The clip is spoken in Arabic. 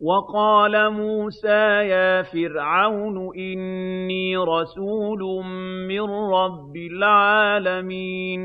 وَقَالَ مُوسَىٰ يَا فِرْعَوْنُ إِنِّي رَسُولٌ مِّن رَّبِّ الْعَالَمِينَ.